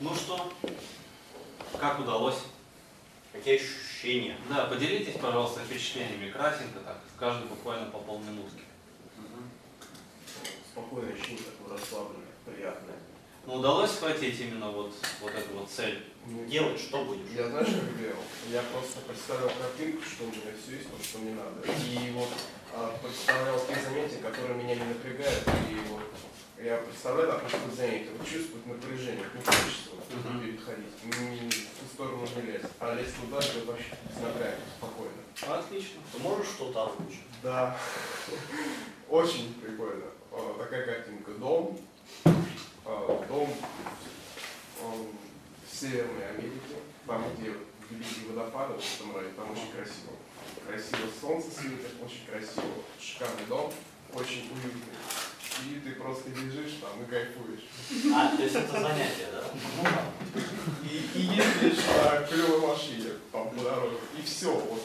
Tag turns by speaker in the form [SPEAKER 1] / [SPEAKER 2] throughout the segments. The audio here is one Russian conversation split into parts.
[SPEAKER 1] Ну что, как удалось?
[SPEAKER 2] Какие ощущения?
[SPEAKER 1] Да, поделитесь, пожалуйста, впечатлениями кратенько, так, каждый буквально по полминутки.
[SPEAKER 3] Спокойное ощущение, такое расслабленное, приятное.
[SPEAKER 1] Ну, удалось схватить именно вот, вот эту вот цель?
[SPEAKER 3] Ну,
[SPEAKER 2] Делать что будешь?
[SPEAKER 3] Я знаешь, как делал? Я просто представлял картинку, что у меня все есть, то, что мне надо. И вот а, представлял те занятия, которые меня не напрягают. И вот я представляю, как происходит занятие. Вот чувствует напряжение, не хочется Не, в ту сторону не лезть. А лезть туда, это вообще без напряга, спокойно.
[SPEAKER 1] Отлично.
[SPEAKER 2] Ты можешь что-то озвучить?
[SPEAKER 3] Да, очень прикольно. А, Такая картинка. Дом, а, дом он в Северной Америке, там, где великие водопады, в этом районе, там очень красиво. Красиво солнце светит, очень красиво. Шикарный дом, очень уютный. И ты просто лежишь там и кайфуешь.
[SPEAKER 2] А, то есть это занятие, да?
[SPEAKER 3] Ездишь на клевой машине там по дороге. И все, вот.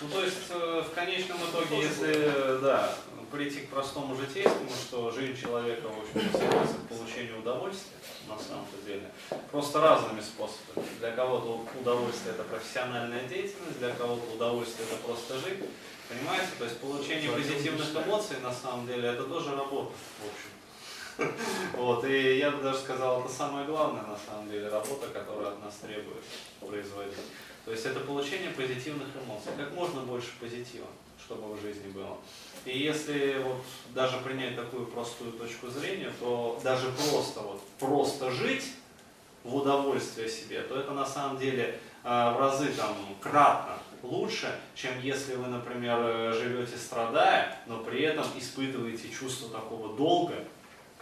[SPEAKER 1] Ну, то есть, э, в конечном итоге, если, да, прийти к простому житейскому, что жизнь человека, в общем, сводится к получению удовольствия, на самом-то деле, просто разными способами. Для кого-то удовольствие – это профессиональная деятельность, для кого-то удовольствие – это просто жить. Понимаете? То есть, получение позитивных эмоций, на самом деле, это тоже работа, в общем. Вот, и я бы даже сказал, это самое главное, на самом деле, работа, которая от нас требует производить. То есть это получение позитивных эмоций. Как можно больше позитива, чтобы в жизни было. И если вот даже принять такую простую точку зрения, то даже просто вот просто жить в удовольствие себе, то это на самом деле э, в разы там кратно лучше, чем если вы, например, э, живете страдая, но при этом испытываете чувство такого долга,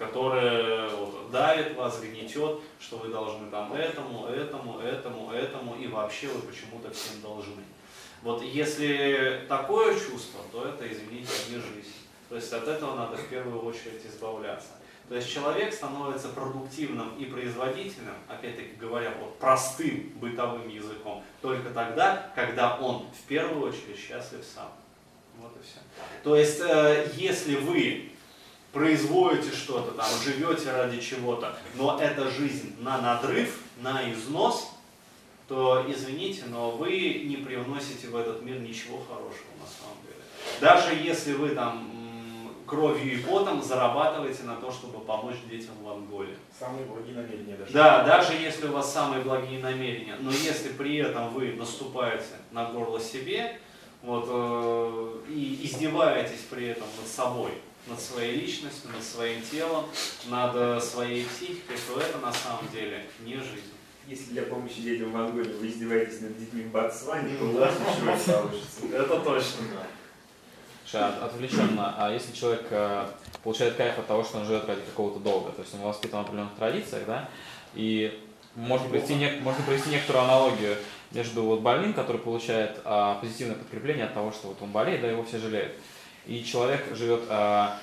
[SPEAKER 1] которое вот, давит вас, гнетет, что вы должны там этому, этому, этому, этому, и вообще вы почему-то всем должны. Вот если такое чувство, то это, извините, не жизнь. То есть от этого надо в первую очередь избавляться. То есть человек становится продуктивным и производительным, опять-таки говоря вот простым бытовым языком, только тогда, когда он в первую очередь счастлив сам. Вот и все. То есть, э, если вы производите что-то, там, живете ради чего-то, но эта жизнь на надрыв, на износ, то, извините, но вы не привносите в этот мир ничего хорошего на самом деле. Даже если вы там кровью и потом зарабатываете на то, чтобы помочь детям в Анголе.
[SPEAKER 4] Самые благие намерения даже.
[SPEAKER 1] Да, даже если у вас самые благие намерения, но если при этом вы наступаете на горло себе, вот, э, и издеваетесь при этом над собой, над своей личностью, над своим телом, над э, своей психикой, то это на самом деле не жизнь.
[SPEAKER 4] Если для помощи детям в Анголе вы издеваетесь над детьми в Ботсване, то у
[SPEAKER 1] Да.
[SPEAKER 4] вас ничего не получится.
[SPEAKER 1] Это точно.
[SPEAKER 5] Слушай, а отвлеченно, а если человек э, получает кайф от того, что он живет ради какого-то долга, то есть он воспитан в определенных традициях, да, и можно провести, нек- можно провести некоторую аналогию между вот больным, который получает а, позитивное подкрепление от того, что вот он болеет, да, его все жалеют, и человек живет а,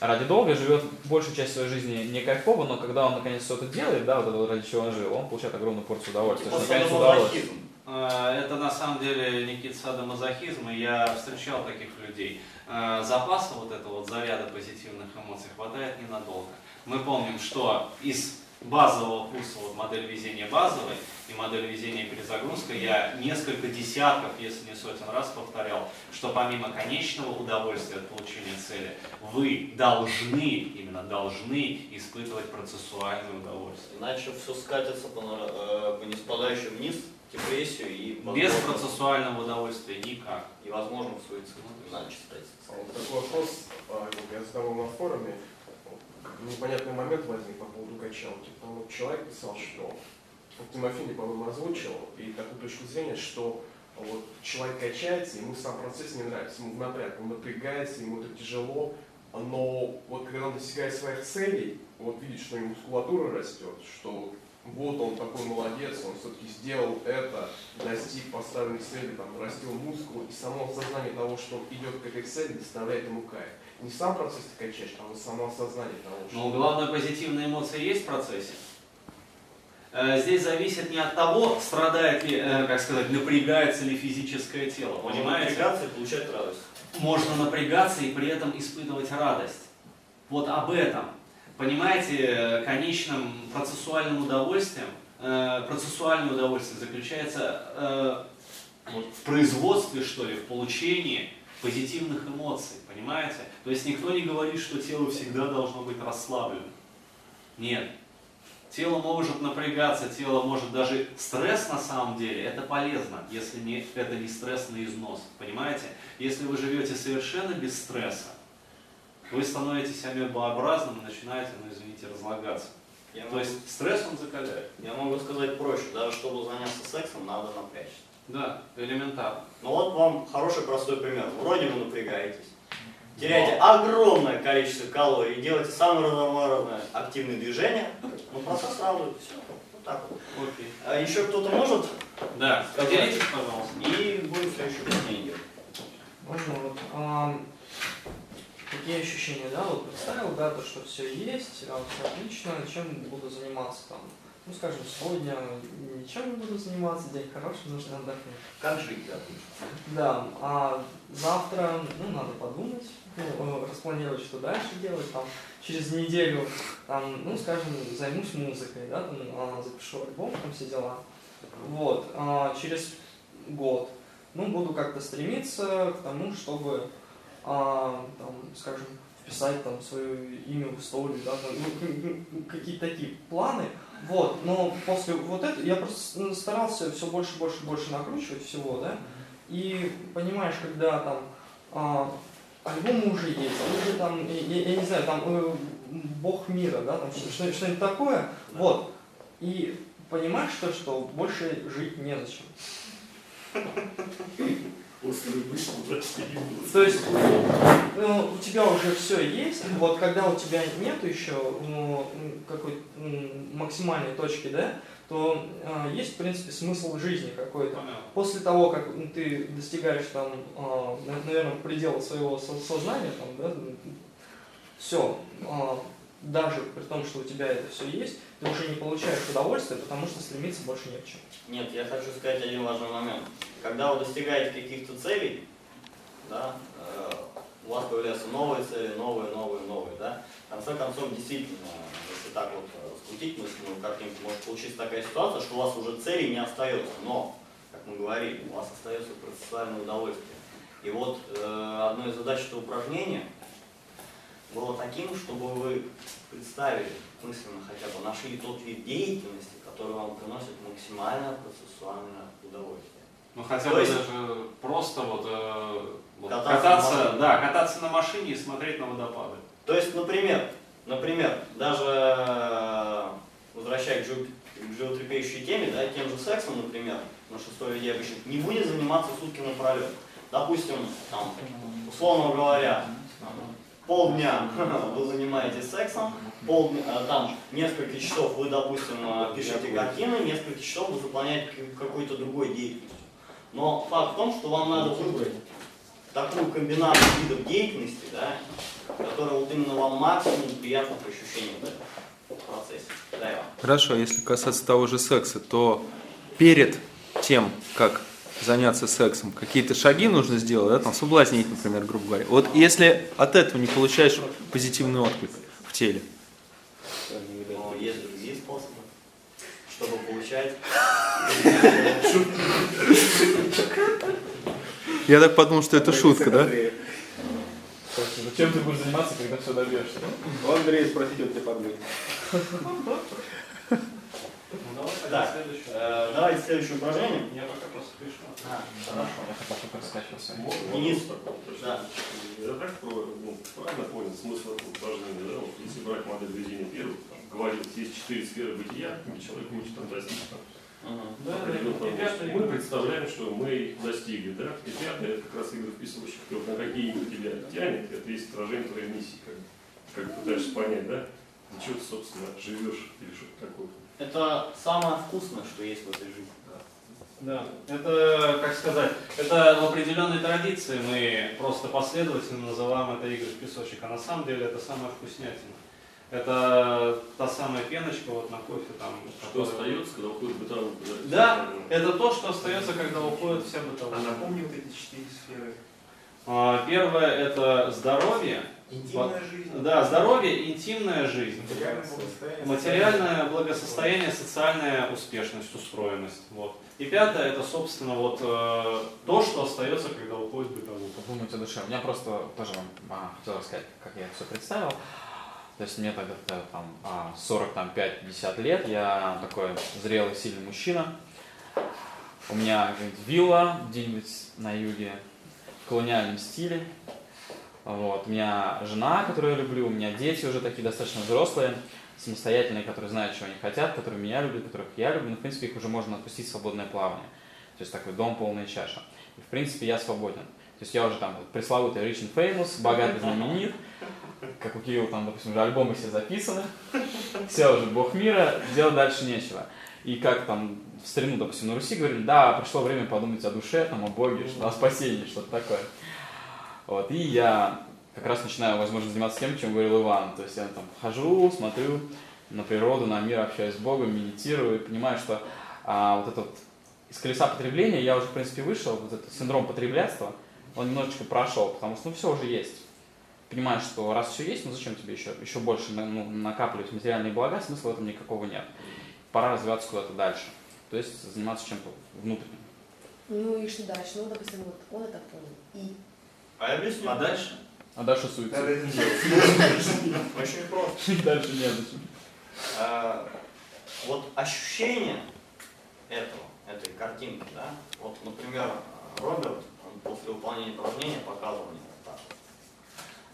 [SPEAKER 5] ради долга, живет большую часть своей жизни не кайфово, но когда он наконец что-то делает, да, вот это вот ради чего он жил, он получает огромную порцию удовольствия.
[SPEAKER 2] Типа
[SPEAKER 5] наконец
[SPEAKER 2] садомазохизм.
[SPEAKER 1] Э, Это на самом деле некий садомазохизм, и я встречал таких людей. Э, Запаса вот этого вот заряда позитивных эмоций хватает ненадолго. Мы помним, что из базового курса вот модель везения базовой и модель везения перезагрузка я несколько десятков, если не сотен раз повторял, что помимо конечного удовольствия от получения цели, вы должны, именно должны испытывать процессуальное удовольствие.
[SPEAKER 2] Иначе все скатится по, э, по неспадающей вниз, депрессию и,
[SPEAKER 1] Без
[SPEAKER 2] возможно,
[SPEAKER 1] процессуального удовольствия никак.
[SPEAKER 2] и возможно суицид. Иначе встретиться.
[SPEAKER 3] А вот такой вопрос а, я задавал на форуме. Непонятный момент возник по поводу качалки. Там вот человек писал, что Тимофей, по-моему, озвучил, и такую точку зрения, что вот человек качается, ему сам процесс не нравится, ему напряг, он напрягается, ему это тяжело, но вот когда он достигает своих целей, вот видит, что у него мускулатура растет, что вот он такой молодец, он все-таки сделал это, достиг поставленной цели, там, растил мускул, и само осознание того, что он идет к этой цели, доставляет ему кайф. Не сам процесс ты качаешь, а вот само осознание того, что...
[SPEAKER 1] Но главное, позитивные эмоции есть в процессе. Э, Здесь зависит не от того, страдает ли, э, как сказать, напрягается ли физическое тело,
[SPEAKER 2] Можно
[SPEAKER 1] понимаете?
[SPEAKER 2] напрягаться и получать радость.
[SPEAKER 1] Можно напрягаться и при этом испытывать радость. Вот об этом. понимаете, конечным процессуальным удовольствием, э, процессуальное удовольствие заключается э, в производстве, что ли, в получении позитивных эмоций, понимаете? То есть никто не говорит, что тело всегда должно быть расслаблено. Нет. Тело может напрягаться, тело может даже стресс на самом деле, это полезно, если не, это не стресс на износ, понимаете? Если вы живете совершенно без стресса, вы становитесь амебообразным и начинаете, ну извините, разлагаться.
[SPEAKER 2] Я
[SPEAKER 1] То
[SPEAKER 2] могу,
[SPEAKER 1] есть стресс он закаляет.
[SPEAKER 2] я могу сказать проще, даже чтобы заняться сексом, надо напрячься.
[SPEAKER 1] Да, элементарно.
[SPEAKER 2] Ну вот вам хороший простой пример. Вроде вы напрягаетесь, теряете огромное количество калорий, делаете самые разнообразные активные движения, ну процесс радует, все. Вот так вот.
[SPEAKER 1] Окей.
[SPEAKER 2] А еще кто-то может?
[SPEAKER 1] Да, поделитесь, пожалуйста.
[SPEAKER 2] И будем следующее упражнение делать.
[SPEAKER 6] Можно вот такие ощущения, да, вот представил, да, то, что все есть, все отлично, чем буду заниматься там. Ну, скажем, сегодня ничем не буду заниматься, день хороший, нужно отдохнуть.
[SPEAKER 2] Как жить, да?
[SPEAKER 6] Да, а завтра, ну, надо подумать, ну, э, распланировать, что дальше делать, там, через неделю, там, ну, скажем, займусь музыкой, да, там, а, запишу альбом, там, все дела. Вот, а через год, ну, буду как-то стремиться к тому, чтобы, а, там, скажем, вписать там свое имя в историю, да, ну, какие-то такие планы, вот, но после вот этого я просто ну, старался все больше, больше, больше накручивать всего, да, и понимаешь, когда там а, альбомы уже есть, уже там, я, я- не знаю, там э, бог мира, да, там что- что- что-нибудь такое, вот, и понимаешь то, что больше жить незачем. То есть ну, у тебя уже все есть, вот когда у тебя нет еще ну, какой-то максимальной точки, да, то а, есть в принципе смысл жизни какой-то. После того, как ты достигаешь там, наверное, предела своего со- сознания, там, да, все, даже при том, что у тебя это все есть, ты уже не получаешь удовольствия, потому что стремиться больше не к чему.
[SPEAKER 2] Нет, я хочу сказать один важный момент. Когда вы достигаете каких-то целей, да, э, у вас появляются новые цели, новые, новые, новые, да. В конце концов, действительно, если так вот э, раскрутить мысленную картинку, может получиться такая ситуация, что у вас уже целей не остается, но, как мы говорили, у вас остается процессуальное удовольствие. И вот э, одной из задач этого упражнения было таким, чтобы вы представили мысленно хотя бы, нашли тот вид деятельности, который вам приносит максимальное процессуальное удовольствие.
[SPEAKER 1] Ну хотя бы
[SPEAKER 2] есть-
[SPEAKER 1] даже просто вот, э, вот
[SPEAKER 2] Кататься
[SPEAKER 1] кататься,
[SPEAKER 2] на
[SPEAKER 1] да, кататься на машине и смотреть на водопады.
[SPEAKER 2] То есть, например, например, даже э, возвращаясь к, живо- к животрепещущей теме, да, тем же сексом, например, на шестой людей обычно не будет заниматься сутки напролет. Допустим, там, условно говоря, полдня вы занимаетесь сексом, полдня, а, там несколько часов вы, допустим, а, пишете картины, несколько часов вы заполняете к- какой-то другой деятельностью. Но факт в том, что вам надо выбрать такую комбинацию видов деятельности, да, которая вот именно вам максимум приятных ощущений дает в процессе. Да?
[SPEAKER 7] Хорошо, если касаться того же секса, то перед тем, как заняться сексом, какие-то шаги нужно сделать, да, там соблазнить, например, грубо говоря. Вот если от этого не получаешь позитивный отклик в теле,
[SPEAKER 2] Но есть другие способы, чтобы получать.
[SPEAKER 7] я так подумал, что это шутка, да?
[SPEAKER 5] Зачем ты будешь заниматься, когда все добьешься?
[SPEAKER 4] У Андрея спросить, он тебе подбил.
[SPEAKER 1] Давайте
[SPEAKER 2] Так.
[SPEAKER 1] следующее.
[SPEAKER 2] Э, давайте следующее упражнение.
[SPEAKER 1] Я пока просто пишу.
[SPEAKER 2] А, хорошо.
[SPEAKER 5] Я хотел, чтобы раскачивался.
[SPEAKER 2] Денис,
[SPEAKER 8] Да.
[SPEAKER 2] да.
[SPEAKER 8] Я так ну, правильно понял смысл этого упражнения, да? Вот если брать модель Везения первых, говорилось, есть четыре сферы бытия, где человек хочет там достичь.
[SPEAKER 1] Да, и
[SPEAKER 8] удовольствия. Мы представляем, что мы их достигли, да? И пятое, это как раз игры вписывающих, на какие игры тебя тянет, это есть отражение твоей миссии, как, как пытаешься понять, да? Для чего ты, собственно, живешь или что-то такое.
[SPEAKER 2] Это самое вкусное, что есть в этой жизни.
[SPEAKER 1] Да, это, как сказать, это в определенной традиции мы просто последовательно называем это игры в песочек, а на самом деле это самая вкуснятина. Это та самая пеночка вот на кофе там.
[SPEAKER 8] Что
[SPEAKER 1] которая-
[SPEAKER 8] остается, когда уходит бытовуха?
[SPEAKER 1] Да, это то, что остается, когда уходит вся
[SPEAKER 4] А
[SPEAKER 1] бытовуха.
[SPEAKER 4] напомни вот эти четыре сферы.
[SPEAKER 1] А, Первое это здоровье,
[SPEAKER 2] Интимная жизнь.
[SPEAKER 1] Да, здоровье, интимная жизнь.
[SPEAKER 4] Материальное благосостояние.
[SPEAKER 1] Материальное благосостояние, социальная успешность, устроенность. Вот. И пятое, это, собственно, вот э, то, что остается, когда уходит бытовуха.
[SPEAKER 5] Подумать о душе. У меня просто тоже вам а, хотел рассказать, как я все представил. То есть мне тогда там а, 45-50 лет, я такой зрелый, сильный мужчина. У меня говорит, вилла где-нибудь на юге в колониальном стиле. Вот. У меня жена, которую я люблю, у меня дети уже такие достаточно взрослые, самостоятельные, которые знают, чего они хотят, которые меня любят, которых я люблю. Ну, в принципе, их уже можно отпустить в свободное плавание. То есть такой дом, полная чаша. И, в принципе, я свободен. То есть я уже там вот, пресловутый rich and famous, богатый знаменит, как у Кирилла там, допустим, уже альбомы все записаны, все уже бог мира, делать дальше нечего. И как там в старину, допустим, на Руси говорили, да, пришло время подумать о душе, там, о Боге, о спасении, что-то такое. Вот, и я как раз начинаю, возможно, заниматься тем, чем говорил Иван. То есть я там хожу, смотрю на природу, на мир, общаюсь с Богом, медитирую, и понимаю, что а, вот этот из колеса потребления я уже, в принципе, вышел, вот этот синдром потреблятства, он немножечко прошел, потому что, ну, все уже есть. Понимаешь, что раз все есть, ну, зачем тебе еще, еще больше ну, накапливать материальные блага, смысла в этом никакого нет. Пора развиваться куда-то дальше. То есть заниматься чем-то внутренним.
[SPEAKER 9] Ну и что дальше? Ну, допустим, вот он это понял. И
[SPEAKER 2] А я объясню.
[SPEAKER 1] А дальше?
[SPEAKER 5] А дальше суицид.
[SPEAKER 2] Очень просто.
[SPEAKER 5] Дальше не зачем.
[SPEAKER 2] А, вот ощущение этого, этой картинки, да, вот, например, Роберт, он после выполнения упражнения показывал мне вот так.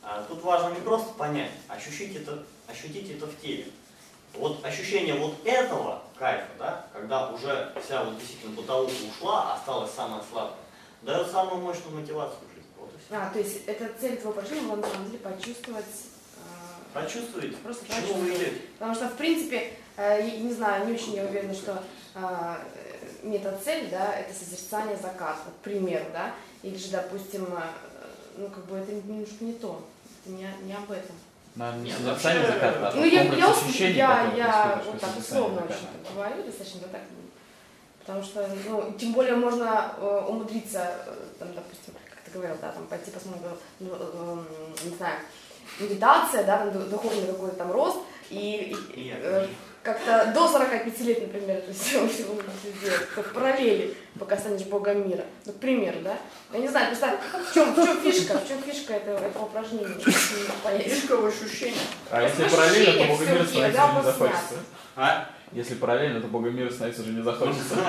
[SPEAKER 2] А, тут важно не просто понять, ощутить это, ощутить это в теле. Вот ощущение вот этого кайфа, да, когда уже вся вот действительно бытовуха ушла, осталось самое сладкое, дает самую мощную мотивацию
[SPEAKER 9] А, то есть это цель твоего упражнения была на самом деле почувствовать а,
[SPEAKER 2] Почувствуете,
[SPEAKER 9] Просто
[SPEAKER 2] к чему вы
[SPEAKER 9] почувствовать.
[SPEAKER 2] идете.
[SPEAKER 9] Потому что, в принципе, э, я не знаю, не очень я уверена, что э, метацель, да, это созерцание заката, к примеру, да, или же, допустим, э, ну, как бы это немножко не то, это не, не об этом.
[SPEAKER 5] Наверное, не
[SPEAKER 2] Нет,
[SPEAKER 5] созерцание
[SPEAKER 2] вообще,
[SPEAKER 5] заката, а
[SPEAKER 9] Ну, я, я,
[SPEAKER 5] ощущений,
[SPEAKER 9] я, я вот так условно очень говорю, достаточно вот так, потому что, ну, тем более можно э, умудриться, э, там, допустим, говорил, да, там, пойти посмотреть, ну, э, не знаю, медитация, да, там, ду- духовный какой-то там рост, и, и, э, как-то до 45 лет, например, это все всего можете сделать, как параллели, пока станешь богом мира. Ну, к примеру, да? Я не знаю, представь, в чем, в чем фишка, в чем фишка этого, этого упражнения?
[SPEAKER 2] Фишка в ощущениях.
[SPEAKER 5] А если параллельно, то
[SPEAKER 9] теле,
[SPEAKER 5] становиться
[SPEAKER 9] да,
[SPEAKER 5] уже не захочется.
[SPEAKER 1] А?
[SPEAKER 5] Если параллельно, то Богомир становиться уже не захочется.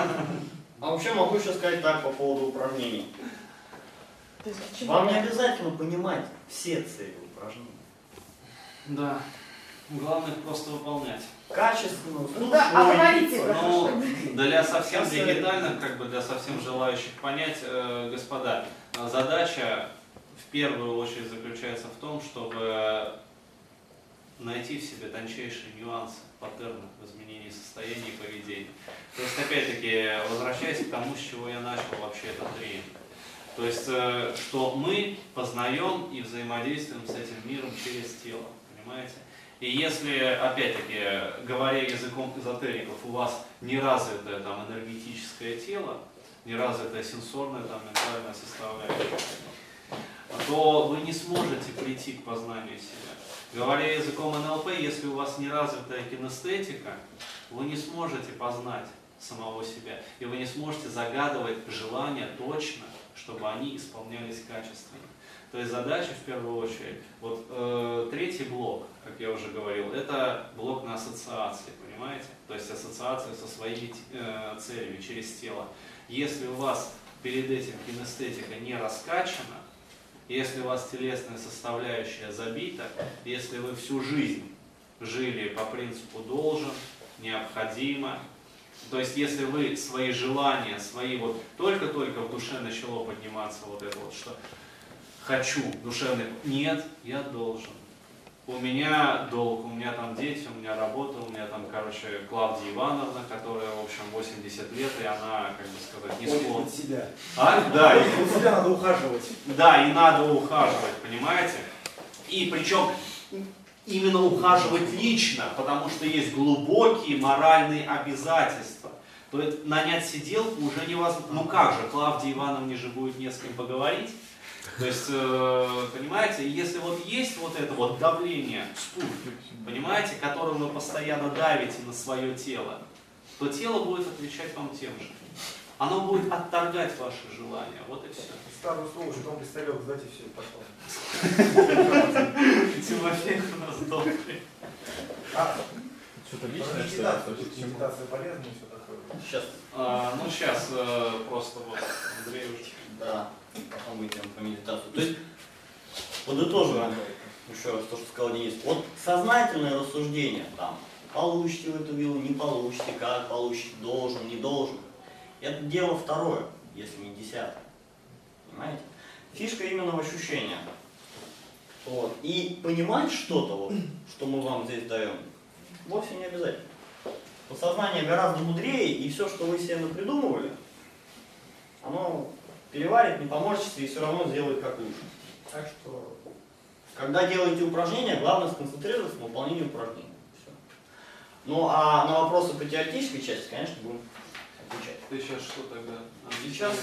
[SPEAKER 2] А вообще могу еще сказать так по поводу упражнений.
[SPEAKER 9] То есть, чего?
[SPEAKER 2] Вам не обязательно понимать все цели упражнений.
[SPEAKER 1] Да. Главное их просто выполнять.
[SPEAKER 2] Качественно,
[SPEAKER 9] Ну да, а говорите,
[SPEAKER 1] Ну, для совсем дигитальных, как бы для совсем желающих понять, э, господа, задача в первую очередь заключается в том, чтобы найти в себе тончайшие нюансы, паттерны в изменении состояния и поведения. То есть, опять-таки, возвращаясь к тому, с чего я начал вообще этот тренинг. То есть, э, что мы познаем и взаимодействуем с этим миром через тело, понимаете? И если, опять-таки, говоря языком эзотериков, у вас неразвитое там энергетическое тело, неразвитая сенсорная, там, ментальная составляющая, то вы не сможете прийти к познанию себя. Говоря языком НЛП, если у вас неразвитая кинестетика, вы не сможете познать самого себя. И вы не сможете загадывать желания точно, чтобы они исполнялись качественно. То есть задача в первую очередь, вот э, третий блок, как я уже говорил, это блок на ассоциации, понимаете? То есть ассоциация со своими э, целями через тело. Если у вас перед этим кинестетика не раскачана, если у вас телесная составляющая забита, если вы всю жизнь жили по принципу должен, необходимо, то есть если вы свои желания, свои вот только-только в душе начало подниматься вот это вот, что хочу, душевный, нет, я должен. У меня долг, у меня там дети, у меня работа, у меня там, короче, Клавдия Ивановна, которая, в общем, 80 лет, и она, как бы сказать, не склонна.
[SPEAKER 10] себя.
[SPEAKER 1] А? Да, и
[SPEAKER 10] Под себя надо ухаживать.
[SPEAKER 1] да, и надо ухаживать, понимаете? И причем именно ухаживать лично, потому что есть глубокие моральные обязательства. То есть нанять сиделку уже невозможно. Ну как же, Клавдии Ивановне же будет не с кем поговорить. То есть, э, понимаете, если вот есть вот это вот давление, спуск, понимаете, которым вы постоянно давите на свое тело, то тело будет отвечать вам тем же. Оно будет отторгать ваши желания. Вот и все.
[SPEAKER 10] Старую слово, что он сдать и все, пошло.
[SPEAKER 1] Тимофей у нас добрый.
[SPEAKER 10] А,
[SPEAKER 5] Что-то
[SPEAKER 10] про
[SPEAKER 5] личное, что ли?
[SPEAKER 10] медитацию,
[SPEAKER 5] То есть, почему?
[SPEAKER 10] медитация полезна и все такое.
[SPEAKER 2] Сейчас,
[SPEAKER 1] А, ну, сейчас просто вот Андрей уже
[SPEAKER 2] да, потом выйдем по медитацию. То есть, подытоживаем еще раз то, что сказал Денис. Вот сознательное рассуждение, там, получите вы эту виллу, не получите, как получите, должен, не должен. Это дело второе, если не десятое. Понимаете? Фишка именно в ощущениях. Вот. И понимать что-то, вот, что мы вам здесь даем, вовсе не обязательно. Подсознание гораздо мудрее, и все, что вы себе напридумывали, оно переварит, не поморщится и все равно сделает как лучше. Так что, когда делаете упражнения, главное сконцентрироваться на выполнении упражнений. Всё. Ну а на вопросы по теоретической части, конечно, будем отвечать.
[SPEAKER 1] Ты сейчас что тогда?
[SPEAKER 2] Сейчас